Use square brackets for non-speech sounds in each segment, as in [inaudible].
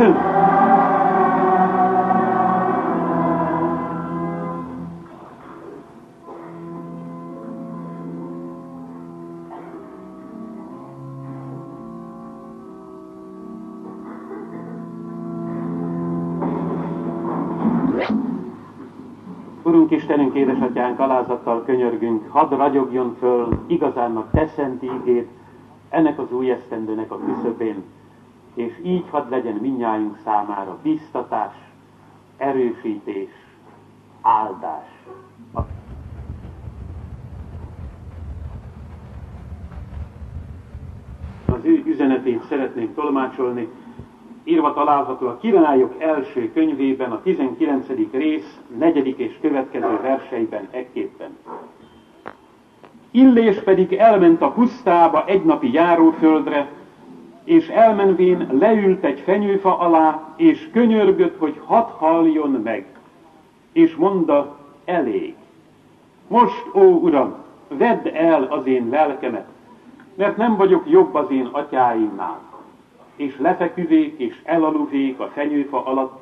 Urunk Istenünk, édesatyánk, alázattal könyörgünk, hadd ragyogjon föl igazánnak te szent ígét ennek az új esztendőnek a küszöbén, és így hadd legyen minnyájunk számára biztatás, erősítés, áldás. Az ő üzenetét szeretnénk tolmácsolni, írva található a Királyok első könyvében, a 19. rész, negyedik és következő verseiben ekképpen. Illés pedig elment a pusztába egy napi járóföldre, és elmenvén leült egy fenyőfa alá, és könyörgött, hogy hadd halljon meg, és mondta, elég. Most, ó Uram, vedd el az én lelkemet, mert nem vagyok jobb az én atyáimnál és lefeküvék, és elaluvék a fenyőfa alatt,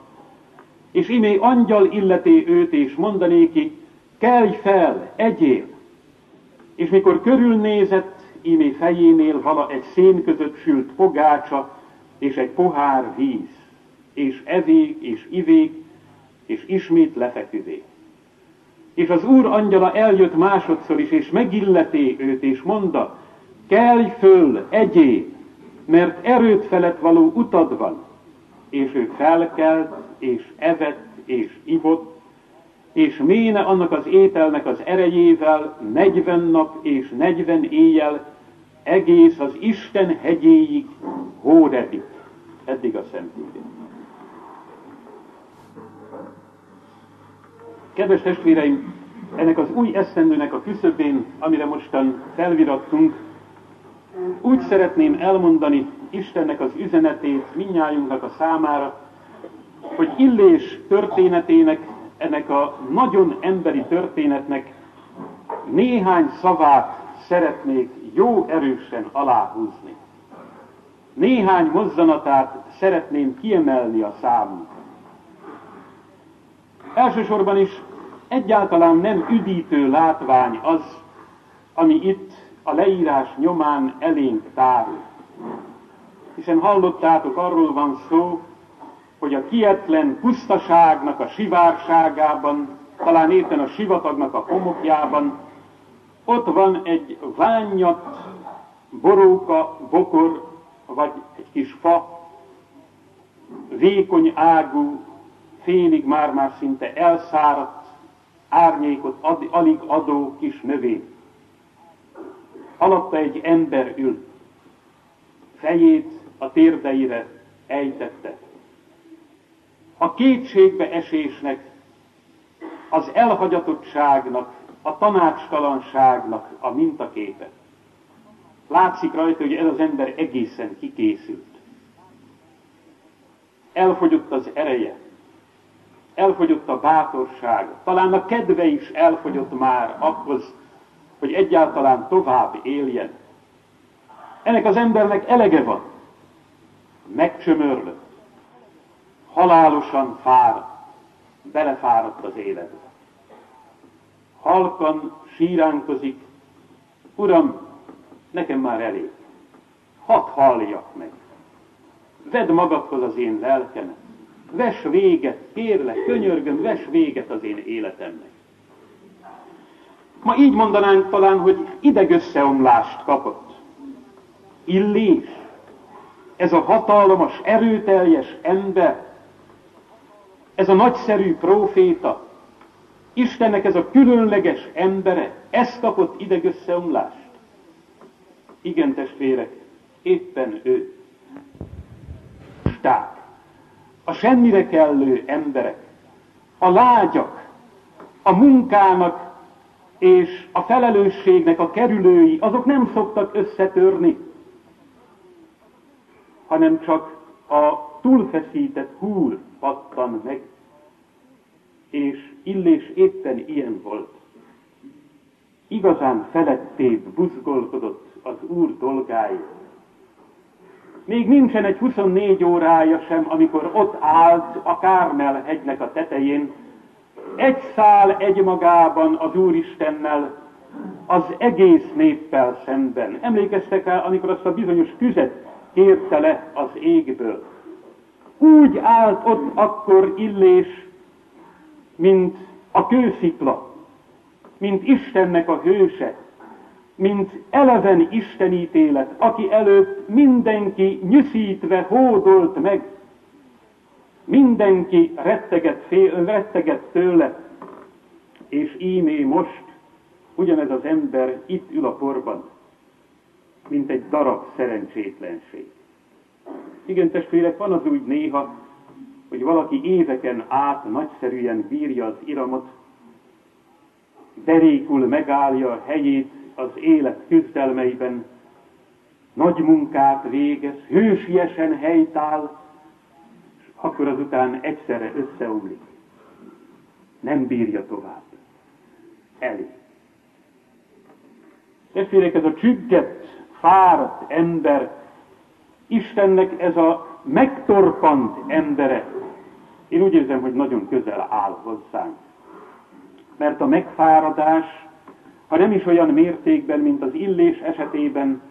és imé angyal illeté őt, és mondanéki, kelj fel, egyél! És mikor körülnézett, imé fejénél vala egy szén között sült pogácsa, és egy pohár víz, és evék, és ivék, és ismét lefeküvék. És az úr angyala eljött másodszor is, és megilleté őt, és mondta, kelj föl, egyél! mert erőt felett való utad van, és ő felkelt, és evett, és ivott, és méne annak az ételnek az erejével negyven nap és negyven éjjel egész az Isten hegyéig, Hórebig. Eddig a Szentírén. Kedves testvéreim, ennek az új esztendőnek a küszöbén, amire mostan felvirattunk, úgy szeretném elmondani Istennek az üzenetét minnyájunknak a számára, hogy Illés történetének, ennek a nagyon emberi történetnek néhány szavát szeretnék jó erősen aláhúzni. Néhány mozzanatát szeretném kiemelni a számunkra. Elsősorban is egyáltalán nem üdítő látvány az, ami itt a leírás nyomán elénk tárul. Hiszen hallottátok, arról van szó, hogy a kietlen pusztaságnak a sivárságában, talán éppen a sivatagnak a homokjában, ott van egy ványat, boróka, bokor, vagy egy kis fa, vékony ágú, félig már-már szinte elszáradt, árnyékot ad, alig adó kis növény alatta egy ember ül, fejét a térdeire ejtette. A kétségbe esésnek, az elhagyatottságnak, a tanácstalanságnak a mintaképe. Látszik rajta, hogy ez az ember egészen kikészült. Elfogyott az ereje, elfogyott a bátorság, talán a kedve is elfogyott már ahhoz, hogy egyáltalán tovább éljen. Ennek az embernek elege van. Megcsömörlött. Halálosan fáradt. Belefáradt az életbe. Halkan síránkozik. Uram, nekem már elég. Hadd halljak meg. Vedd magadhoz az én lelkemet. Ves véget, kérlek, könyörgöm, ves véget az én életemnek. Ma így mondanánk talán, hogy idegösszeomlást kapott. Illés, ez a hatalmas, erőteljes ember, ez a nagyszerű próféta, Istennek ez a különleges embere, ez kapott idegösszeomlást. Igen, testvérek, éppen ő. Tehát a semmire kellő emberek, a lágyak, a munkának és a felelősségnek a kerülői, azok nem szoktak összetörni, hanem csak a túlfeszített húr pattan meg, és Illés éppen ilyen volt. Igazán felettébb buzgolkodott az Úr dolgáért. Még nincsen egy 24 órája sem, amikor ott állt a Kármel hegynek a tetején, egy szál egymagában az Úristennel, az egész néppel szemben. Emlékeztek el, amikor azt a bizonyos tüzet kérte le az égből. Úgy állt ott akkor Illés, mint a kőszikla, mint Istennek a hőse, mint eleven istenítélet, aki előtt mindenki nyűszítve hódolt meg, mindenki retteget, fél, retteget tőle, és ímé most ugyanez az ember itt ül a porban, mint egy darab szerencsétlenség. Igen, testvérek, van az úgy néha, hogy valaki éveken át nagyszerűen bírja az iramot, derékul megállja a helyét az élet küzdelmeiben, nagy munkát végez, hősiesen helytáll, és akkor azután egyszerre összeomlik. Nem bírja tovább. Elég. Testvérek, ez a csüggett, fáradt ember, Istennek ez a megtorpant embere, én úgy érzem, hogy nagyon közel áll hozzánk. Mert a megfáradás, ha nem is olyan mértékben, mint az illés esetében,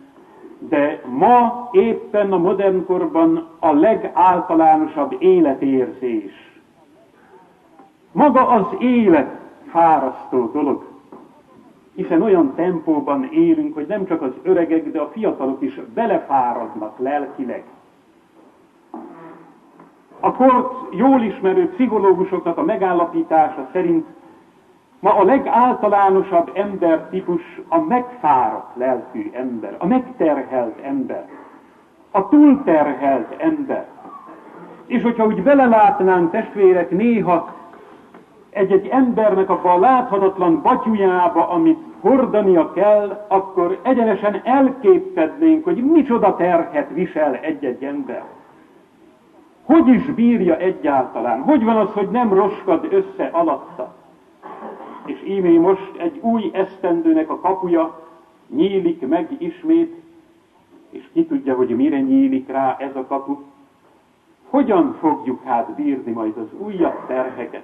de ma éppen a modern korban a legáltalánosabb életérzés. Maga az élet fárasztó dolog hiszen olyan tempóban élünk, hogy nem csak az öregek, de a fiatalok is belefáradnak lelkileg. A kort jól ismerő pszichológusoknak a megállapítása szerint ma a legáltalánosabb embertípus a megfáradt lelkű ember, a megterhelt ember, a túlterhelt ember. És hogyha úgy belelátnánk testvérek néha egy-egy embernek a láthatatlan batyujába, amit hordania kell, akkor egyenesen elképednénk, hogy micsoda terhet visel egy-egy ember. Hogy is bírja egyáltalán? Hogy van az, hogy nem roskad össze alatta? És ímé most egy új esztendőnek a kapuja nyílik meg ismét, és ki tudja, hogy mire nyílik rá ez a kapu. Hogyan fogjuk hát bírni majd az újabb terheket?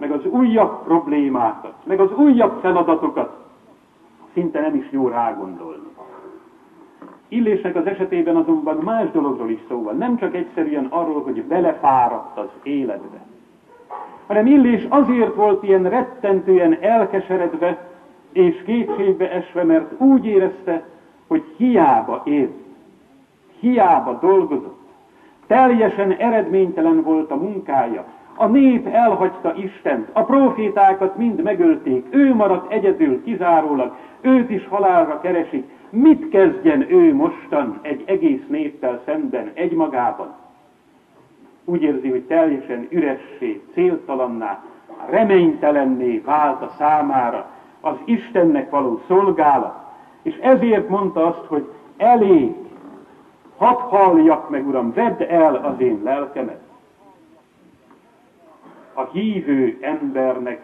Meg az újabb problémákat, meg az újabb feladatokat. Szinte nem is jó rágondolni. Illésnek az esetében azonban más dologról is szó van, nem csak egyszerűen arról, hogy belefáradt az életbe, hanem Illés azért volt ilyen rettentően elkeseredve és kétségbe esve, mert úgy érezte, hogy hiába élt, hiába dolgozott, teljesen eredménytelen volt a munkája, a nép elhagyta Istent, a profétákat mind megölték, ő maradt egyedül, kizárólag, őt is halálra keresik. Mit kezdjen ő mostan egy egész néppel szemben, egymagában? Úgy érzi, hogy teljesen üressé, céltalanná, reménytelenné vált a számára az Istennek való szolgálat. És ezért mondta azt, hogy elég, hadd halljak meg, Uram, vedd el az én lelkemet a hívő embernek,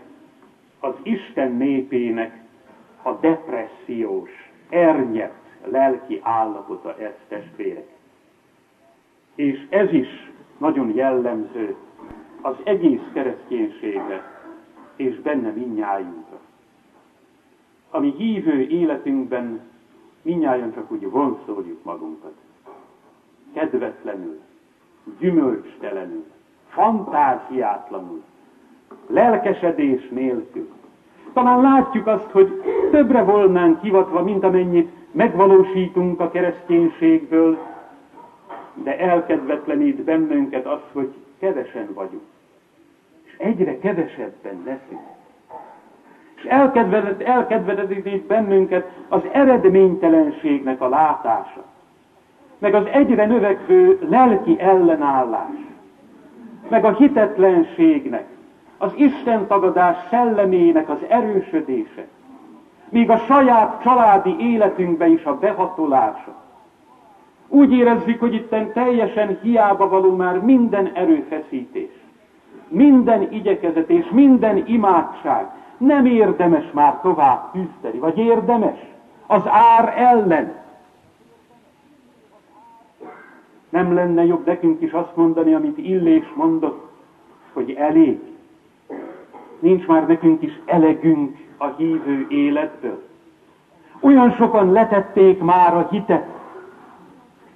az Isten népének a depressziós, ernyett lelki állapota ez testvérek. És ez is nagyon jellemző az egész kereszténységre, és benne minnyájunkra. Ami hívő életünkben minnyáján csak úgy vonszoljuk magunkat. Kedvetlenül, gyümölcstelenül, fantáziátlanul, lelkesedés nélkül. Talán látjuk azt, hogy többre volnánk hivatva, mint amennyit megvalósítunk a kereszténységből, de elkedvetlenít bennünket az, hogy kevesen vagyunk. És egyre kevesebben leszünk. És elkedvetlenít bennünket az eredménytelenségnek a látása, meg az egyre növekvő lelki ellenállás meg a hitetlenségnek, az Isten tagadás szellemének az erősödése, még a saját családi életünkbe is a behatolása. Úgy érezzük, hogy itt teljesen hiába való már minden erőfeszítés, minden igyekezet és minden imádság. Nem érdemes már tovább küzdeni, vagy érdemes az ár ellen. Nem lenne jobb nekünk is azt mondani, amit Illés mondott, hogy elég. Nincs már nekünk is elegünk a hívő életből. Olyan sokan letették már a hitet.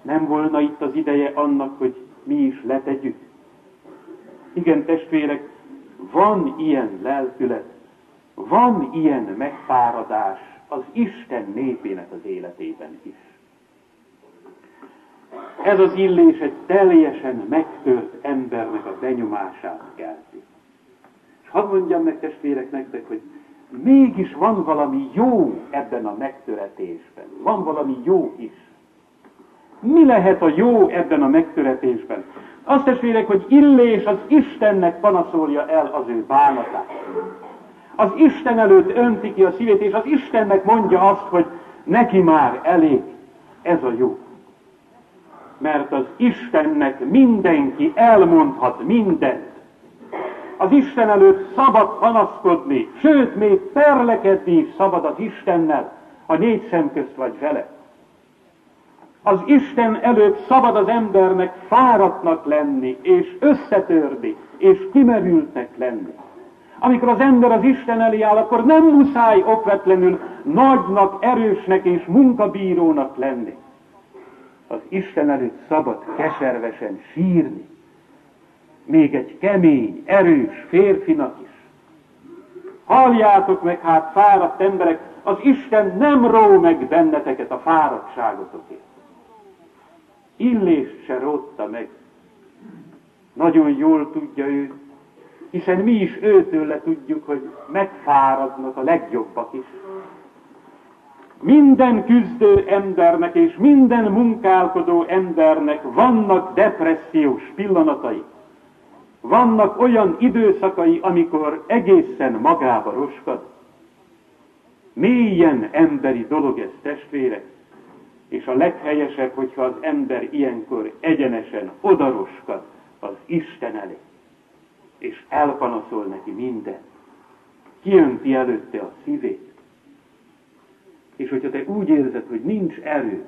Nem volna itt az ideje annak, hogy mi is letegyük. Igen, testvérek, van ilyen lelkület, van ilyen megfáradás az Isten népének az életében is. Ez az illés egy teljesen megtört embernek a benyomását kelti. És hadd mondjam meg testvérek nektek, hogy mégis van valami jó ebben a megtöretésben. Van valami jó is. Mi lehet a jó ebben a megtöretésben? Azt testvérek, hogy Illés az Istennek panaszolja el az ő bánatát. Az Isten előtt önti ki a szívét, és az Istennek mondja azt, hogy neki már elég. Ez a jó. Mert az Istennek mindenki elmondhat mindent. Az Isten előtt szabad panaszkodni, sőt, még perlekedni is szabad az Istennel, ha négy szem közt vagy vele. Az Isten előtt szabad az embernek fáradtnak lenni, és összetörni, és kimerültnek lenni. Amikor az ember az Isten elé áll, akkor nem muszáj okvetlenül nagynak, erősnek és munkabírónak lenni. Az Isten előtt szabad keservesen sírni. Még egy kemény, erős férfinak is. Halljátok meg hát, fáradt emberek, az Isten nem ró meg benneteket a fáradtságotokért. Illést se rotta meg. Nagyon jól tudja ő, hiszen mi is őtőle tudjuk, hogy megfáradnak a legjobbak is. Minden küzdő embernek és minden munkálkodó embernek vannak depressziós pillanatai. Vannak olyan időszakai, amikor egészen magába roskad. Mélyen emberi dolog ez, testvérek. És a leghelyesebb, hogyha az ember ilyenkor egyenesen odaroskad az Isten elé, és elpanaszol neki mindent. Kiönti előtte a szívét. És hogyha te úgy érzed, hogy nincs erő,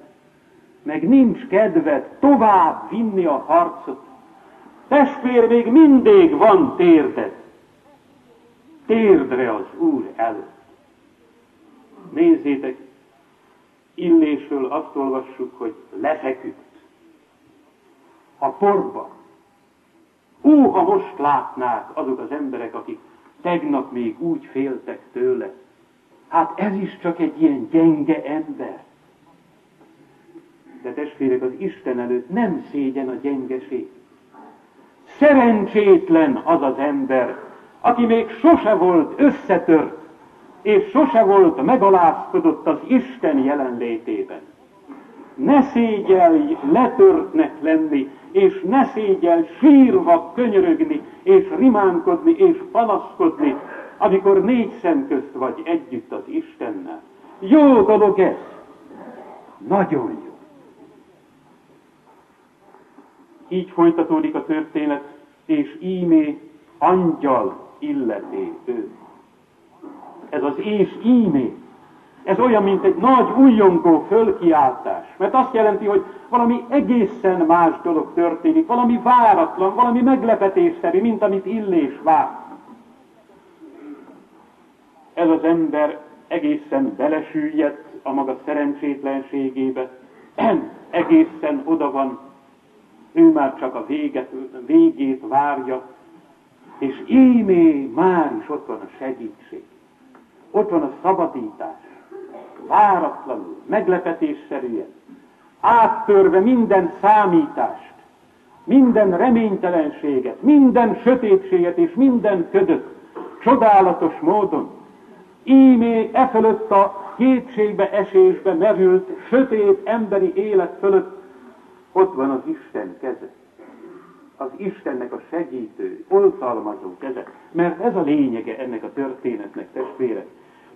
meg nincs kedved tovább vinni a harcot, testvér, még mindig van térded. Térdre az Úr előtt. Nézzétek, illésről azt olvassuk, hogy lefeküdt a porba. Ó, ha most látnák azok az emberek, akik tegnap még úgy féltek tőle. Hát ez is csak egy ilyen gyenge ember. De testvérek, az Isten előtt nem szégyen a gyengeség. Szerencsétlen az az ember, aki még sose volt összetört és sose volt megalázkodott az Isten jelenlétében. Ne szégyelj letörtnek lenni, és ne szégyelj sírva könyörögni, és rimánkodni, és panaszkodni, amikor négy szem közt vagy együtt az Istennel. Jó dolog ez. Nagyon jó. Így folytatódik a történet, és ímé angyal illeté őt ez az és ímé. Ez olyan, mint egy nagy újongó fölkiáltás. Mert azt jelenti, hogy valami egészen más dolog történik, valami váratlan, valami meglepetésszerű, mint amit Illés vár. Ez az ember egészen belesüllyedt a maga szerencsétlenségébe, [clears throat] egészen oda van, ő már csak a véget, végét várja, és ímé már is ott van a segítség. Ott van a szabadítás. Váratlanul, meglepetésszerűen, áttörve minden számítást, minden reménytelenséget, minden sötétséget és minden ködöt, csodálatos módon, ímé e fölött a kétségbe esésbe merült, sötét emberi élet fölött ott van az Isten keze. Az Istennek a segítő, oltalmazó keze. Mert ez a lényege ennek a történetnek, testvérek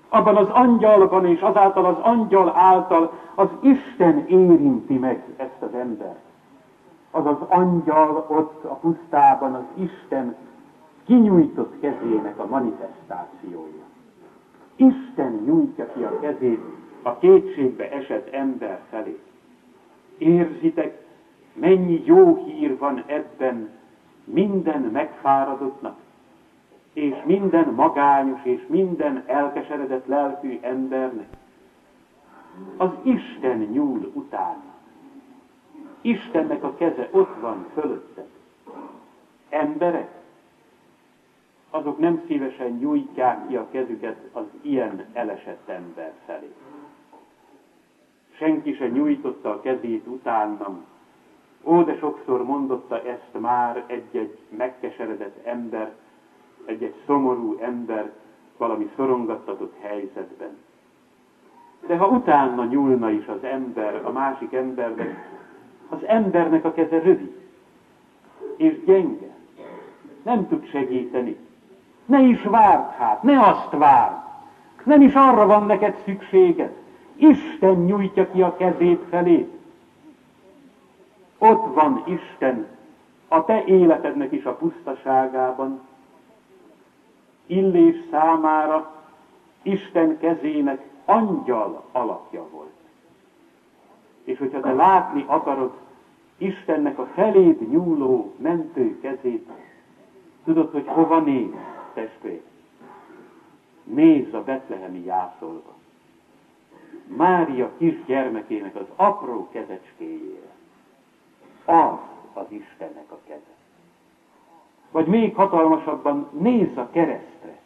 abban az angyalban és azáltal az angyal által az Isten érinti meg ezt az embert. Az az angyal ott a pusztában az Isten kinyújtott kezének a manifestációja. Isten nyújtja ki a kezét a kétségbe esett ember felé. Érzitek, Mennyi jó hír van ebben minden megfáradottnak, és minden magányos, és minden elkeseredett lelkű embernek. Az Isten nyúl utána. Istennek a keze ott van fölötted. Emberek, azok nem szívesen nyújtják ki a kezüket az ilyen elesett ember felé. Senki se nyújtotta a kezét utánam. Ó, de sokszor mondotta ezt már egy-egy megkeseredett ember, egy-egy szomorú ember valami szorongattatott helyzetben. De ha utána nyúlna is az ember a másik embernek, az embernek a keze rövid és gyenge. Nem tud segíteni. Ne is várd hát, ne azt várd. Nem is arra van neked szükséged. Isten nyújtja ki a kezét felé. Ott van Isten a te életednek is a pusztaságában. Illés számára Isten kezének angyal alakja volt. És hogyha te látni akarod Istennek a feléd nyúló mentő kezét, tudod, hogy hova néz, testvér? Nézz a betlehemi jászolba. Mária kisgyermekének az apró kezecskéjére. Az az Istennek a keze. Vagy még hatalmasabban nézz a keresztre.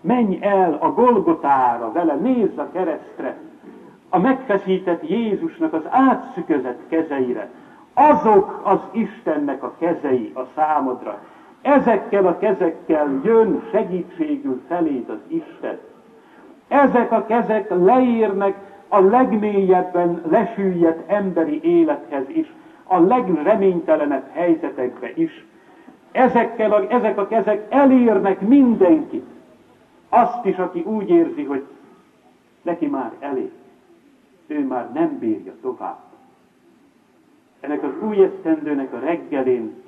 Menj el a Golgotára vele, nézz a keresztre, a megfeszített Jézusnak az átszüközett kezeire. Azok az Istennek a kezei a számodra. Ezekkel a kezekkel jön segítségül feléd az Isten. Ezek a kezek leérnek a legmélyebben lesüllyedt emberi élethez is, a legreménytelenebb helyzetekbe is. Ezekkel a, ezek a kezek elérnek mindenkit. Azt is, aki úgy érzi, hogy neki már elég. Ő már nem bírja tovább. Ennek az új esztendőnek a reggelén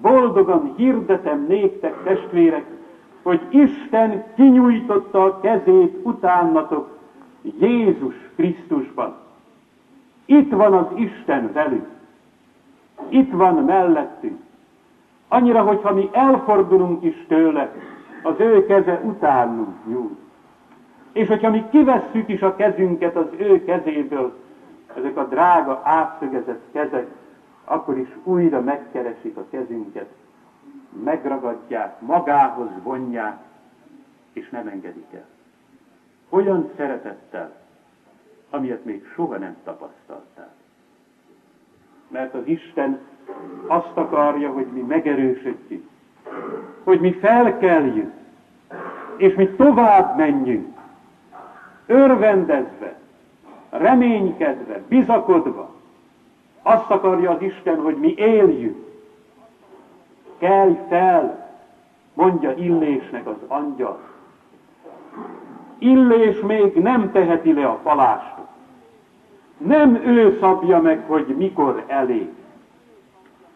boldogan hirdetem néktek, testvérek, hogy Isten kinyújtotta a kezét utánatok Jézus Krisztusban. Itt van az Isten velünk. Itt van mellettünk. Annyira, hogyha mi elfordulunk is tőle, az ő keze utánunk nyúl. És hogyha mi kivesszük is a kezünket az ő kezéből, ezek a drága, átszögezett kezek, akkor is újra megkeresik a kezünket, megragadják, magához vonják, és nem engedik el. Olyan szeretettel, amilyet még soha nem tapasztaltál. Mert az Isten azt akarja, hogy mi megerősödjünk, hogy mi felkeljünk, és mi tovább menjünk, örvendezve, reménykedve, bizakodva. Azt akarja az Isten, hogy mi éljünk. Kelj fel, mondja Illésnek az angyal. Illés még nem teheti le a palást. Nem ő szabja meg, hogy mikor elég.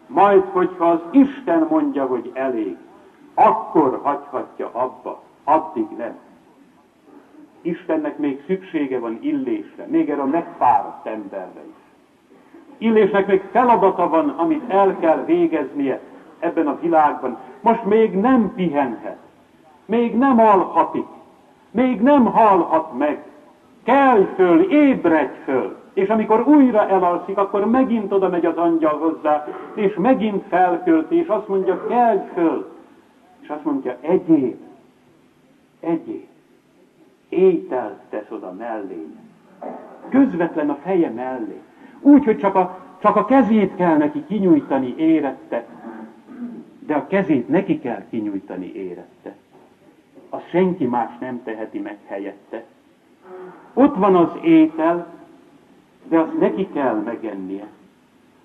Majd, hogyha az Isten mondja, hogy elég, akkor hagyhatja abba, addig nem. Istennek még szüksége van illésre, még erre a megfáradt emberre is. Illésnek még feladata van, amit el kell végeznie ebben a világban. Most még nem pihenhet, még nem alhatik, még nem halhat meg. Kelj föl, ébredj föl! És amikor újra elalszik, akkor megint oda megy az angyal hozzá, és megint felkölti, és azt mondja, kelj föl! És azt mondja, egyéb, egyéb ételt tesz oda mellé. Közvetlen a feje mellé. Úgy, hogy csak a, csak a kezét kell neki kinyújtani érette, de a kezét neki kell kinyújtani érette. Azt senki más nem teheti meg helyette. Ott van az étel, de azt neki kell megennie.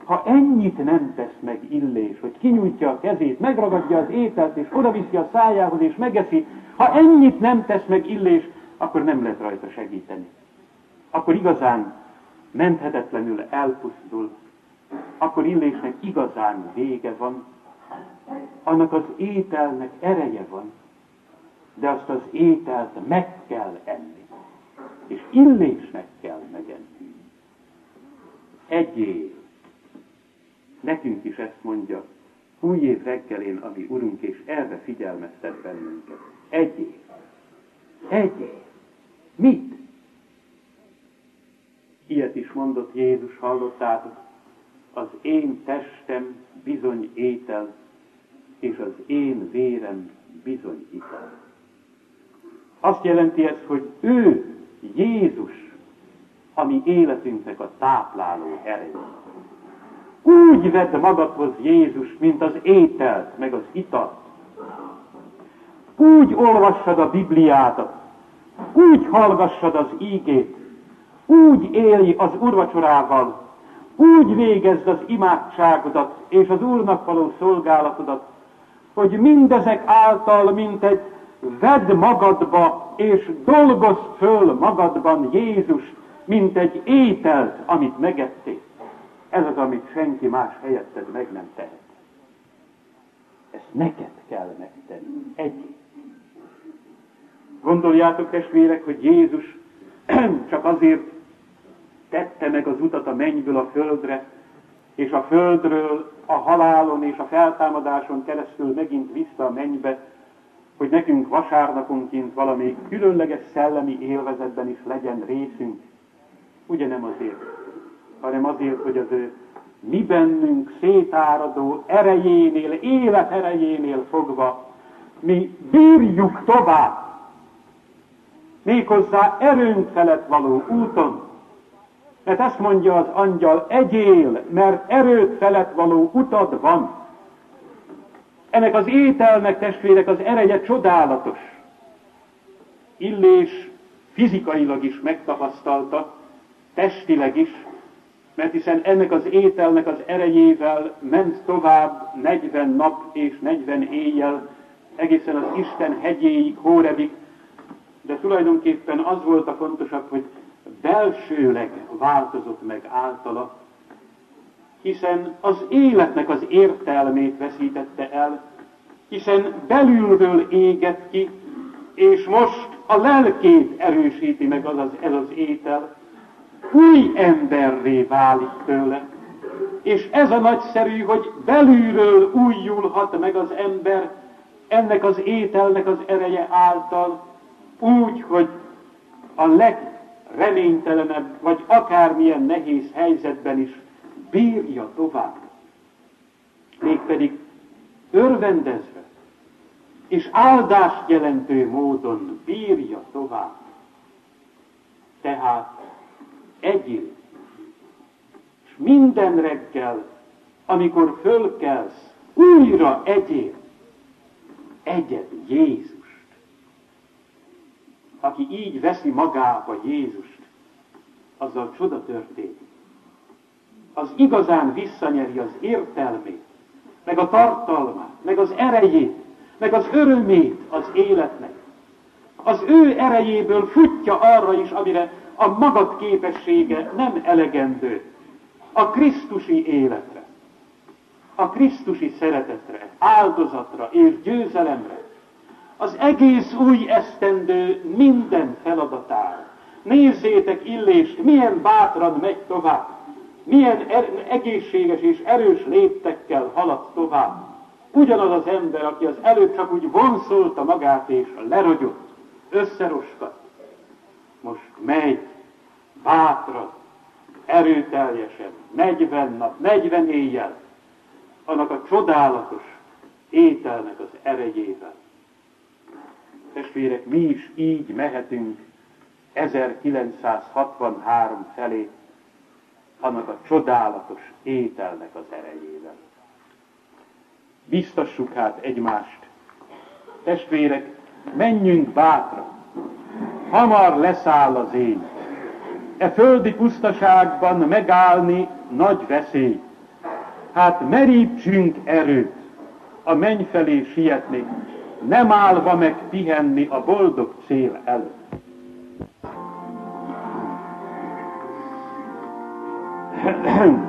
Ha ennyit nem tesz meg illés, hogy kinyújtja a kezét, megragadja az ételt, és odaviszi a szájához, és megeszi, ha ennyit nem tesz meg illés, akkor nem lehet rajta segíteni. Akkor igazán menthetetlenül elpusztul, akkor illésnek igazán vége van, annak az ételnek ereje van, de azt az ételt meg kell enni, és illésnek kell megenni. Egyéb, nekünk is ezt mondja, új év reggelén, ami Urunk, és erre figyelmeztet bennünket. Egy év. Egy év. Mit? Ilyet is mondott Jézus, hallottátok, az én testem bizony étel, és az én vérem bizony ital. Azt jelenti ez, hogy ő, Jézus, ami életünknek a tápláló ereje. Úgy vedd magadhoz Jézus, mint az ételt, meg az italt. Úgy olvassad a Bibliát, úgy hallgassad az ígét, úgy élj az urvacsorával, úgy végezd az imádságodat és az Úrnak való szolgálatodat, hogy mindezek által, mint egy vedd magadba és dolgozd föl magadban Jézus, mint egy ételt, amit megettél. Ez az, amit senki más helyetted meg nem tehet. Ezt neked kell megtenni. Egy. Gondoljátok, testvérek, hogy Jézus [clears throat] csak azért tette meg az utat a mennyből a földre, és a földről a halálon és a feltámadáson keresztül megint vissza a mennybe, hogy nekünk vasárnaponként valami különleges szellemi élvezetben is legyen részünk. Ugye nem azért, hanem azért, hogy az ő mi bennünk szétáradó erejénél, élet erejénél fogva mi bírjuk tovább, méghozzá erőnk felett való úton, mert ezt mondja az angyal, egyél, mert erőt felett való utad van. Ennek az ételnek, testvérek, az ereje csodálatos. Illés fizikailag is megtapasztalta, testileg is, mert hiszen ennek az ételnek az erejével ment tovább 40 nap és 40 éjjel, egészen az Isten hegyéig, Hórebig, de tulajdonképpen az volt a fontosabb, hogy belsőleg változott meg általa, hiszen az életnek az értelmét veszítette el, hiszen belülről éget ki, és most a lelkét erősíti meg az, az, ez az étel, új emberré válik tőle. És ez a nagyszerű, hogy belülről újulhat meg az ember ennek az ételnek az ereje által, úgy, hogy a leg reménytelenebb, vagy akármilyen nehéz helyzetben is bírja tovább. Mégpedig örvendezve, és áldást jelentő módon bírja tovább. Tehát egyél, és minden reggel, amikor fölkelsz, újra egyél, egyed Jézus aki így veszi magába Jézust, azzal csoda történik. Az igazán visszanyeri az értelmét, meg a tartalmát, meg az erejét, meg az örömét az életnek. Az ő erejéből futja arra is, amire a magad képessége nem elegendő. A Krisztusi életre, a Krisztusi szeretetre, áldozatra és győzelemre, az egész új esztendő minden feladatára. Nézzétek Illést, milyen bátran megy tovább, milyen er- egészséges és erős léptekkel halad tovább. Ugyanaz az ember, aki az előtt csak úgy vonszolta magát és lerogyott, összeroskat, most megy bátran, erőteljesen, 40 nap, 40 éjjel, annak a csodálatos ételnek az erejével testvérek, mi is így mehetünk 1963 felé, annak a csodálatos ételnek az erejével. Biztassuk hát egymást. Testvérek, menjünk bátran. Hamar leszáll az én. E földi pusztaságban megállni nagy veszély. Hát merítsünk erőt, a menny felé sietni, nem állva meg pihenni a boldog cél előtt. Ahem. [clears throat]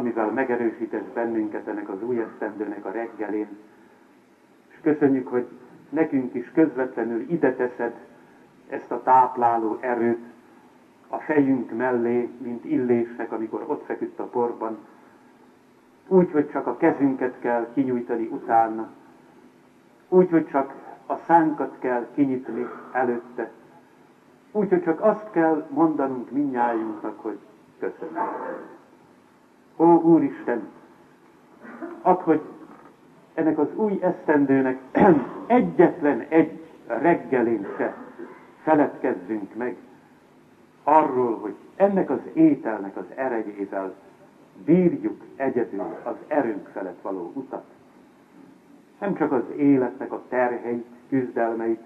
amivel megerősítesz bennünket ennek az új esztendőnek a reggelén. És köszönjük, hogy nekünk is közvetlenül ide teszed ezt a tápláló erőt a fejünk mellé, mint illésnek, amikor ott feküdt a porban, úgy, hogy csak a kezünket kell kinyújtani utána, úgy, hogy csak a szánkat kell kinyitni előtte, úgy, hogy csak azt kell mondanunk minnyájunknak, hogy köszönöm. Ó, Úristen, ad, hogy ennek az új esztendőnek [clears throat] egyetlen egy reggelén se feledkezzünk meg arról, hogy ennek az ételnek az erejével bírjuk egyedül az erőnk felett való utat. Nem csak az életnek a terheit, küzdelmeit,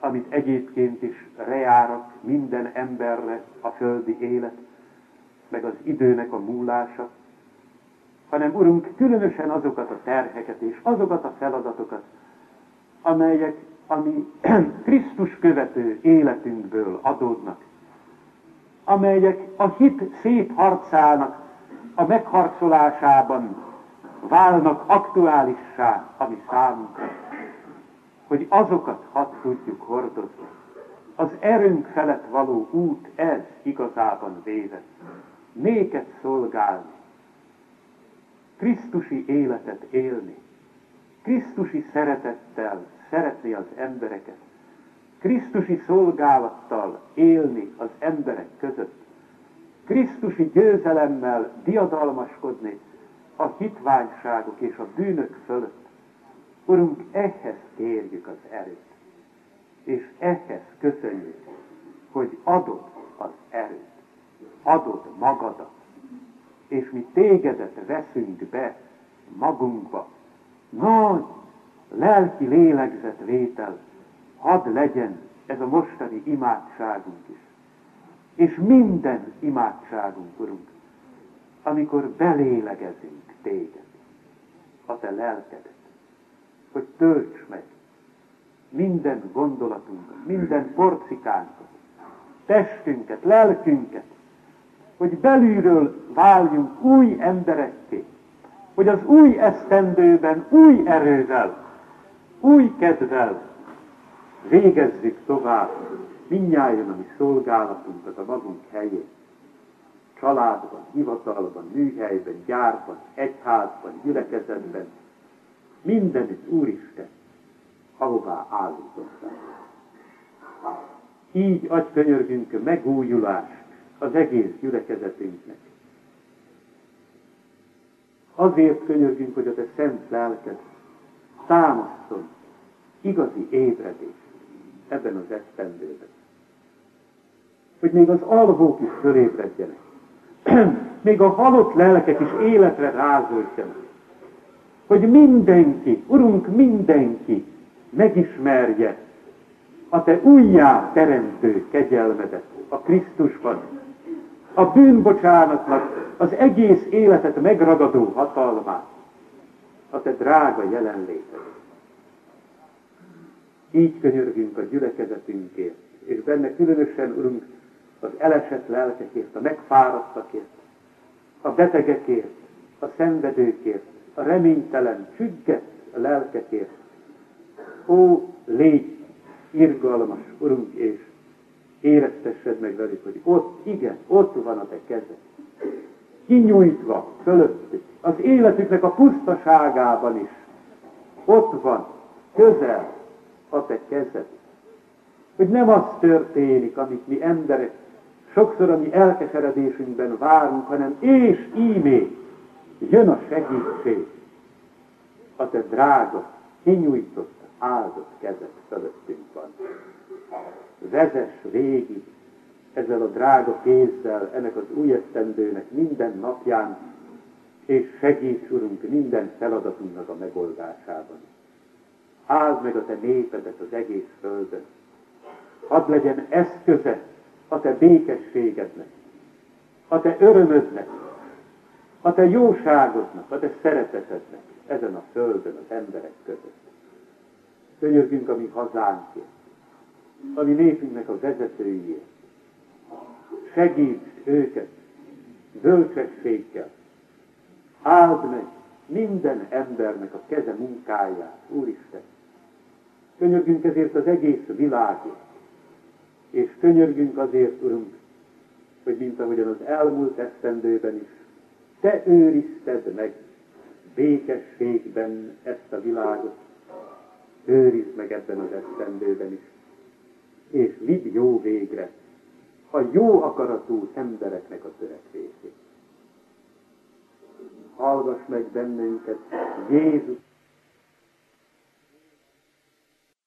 amit egyébként is rejárak minden emberre a földi élet, meg az időnek a múlása, hanem Urunk, különösen azokat a terheket és azokat a feladatokat, amelyek a mi [clears throat] Krisztus követő életünkből adódnak, amelyek a hit szép harcának a megharcolásában válnak aktuálissá, ami számunkra, hogy azokat hadd tudjuk hordozni. Az erőnk felett való út ez igazában véve. Néked szolgálni, Krisztusi életet élni, Krisztusi szeretettel szeretni az embereket, Krisztusi szolgálattal élni az emberek között, Krisztusi győzelemmel diadalmaskodni a hitványságok és a bűnök fölött. Urunk, ehhez kérjük az erőt, és ehhez köszönjük, hogy adod az erőt, adod magadat, és mi tégedet veszünk be magunkba. Nagy lelki lélegzetvétel, hadd legyen ez a mostani imádságunk is. És minden imádságunk, Urunk, amikor belélegezünk téged, a te lelkedet, hogy tölts meg minden gondolatunkat, minden porcikánkat, testünket, lelkünket, hogy belülről váljunk új emberekké, hogy az új esztendőben új erővel, új kedvel végezzük tovább minnyáján a mi szolgálatunkat a magunk helyén. Családban, hivatalban, műhelyben, gyárban, egyházban, gyülekezetben, mindenütt Úristen, ahová állítottál. Így adj könyörgünk megújulást az egész gyülekezetünknek. Azért könyörgünk, hogy a te szent lelked támaszton igazi ébredést ebben az esztendőben. Hogy még az alvók is fölébredjenek. [clears throat] még a halott lelkek is életre rázódjanak. Hogy mindenki, Urunk, mindenki megismerje a Te újjá teremtő kegyelmedet a Krisztusban, a bűnbocsánatnak az egész életet megragadó hatalmát, a Te drága jelenléted. Így könyörgünk a gyülekezetünkért, és benne különösen, Urunk, az elesett lelkekért, a megfáradtakért, a betegekért, a szenvedőkért, a reménytelen, csüggett lelkekért. Ó, légy irgalmas, Urunk, és éreztessed meg velük, hogy ott, igen, ott van a te kezed. Kinyújtva fölöttük, az életüknek a pusztaságában is. Ott van, közel a te kezed. Hogy nem az történik, amit mi emberek sokszor a mi elkeseredésünkben várunk, hanem és ímé jön a segítség. A te drága, kinyújtott, áldott kezed fölöttünk van. Vezess végig ezzel a drága kézzel ennek az új esztendőnek minden napján, és segíts, Urunk, minden feladatunknak a megoldásában. Áld meg a Te népedet az egész földön. Hadd legyen eszköze a Te békességednek, a Te örömödnek, a Te jóságodnak, a Te szeretetednek ezen a földön az emberek között. Könyörgünk a mi hazánkért, a mi népünknek a vezetőiért, segíts őket bölcsességgel. Áld meg minden embernek a keze munkáját, Úristen. Könyörgünk ezért az egész világért. És könyörgünk azért, Urunk, hogy mint ahogyan az elmúlt esztendőben is, Te őrizted meg békességben ezt a világot, őrizd meg ebben az esztendőben is, és vidd jó végre a jó akaratú embereknek a törekvését. Hallgass meg bennünket, Jézus